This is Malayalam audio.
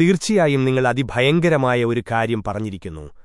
തീർച്ചയായും നിങ്ങൾ അതിഭയങ്കരമായ ഒരു കാര്യം പറഞ്ഞിരിക്കുന്നു.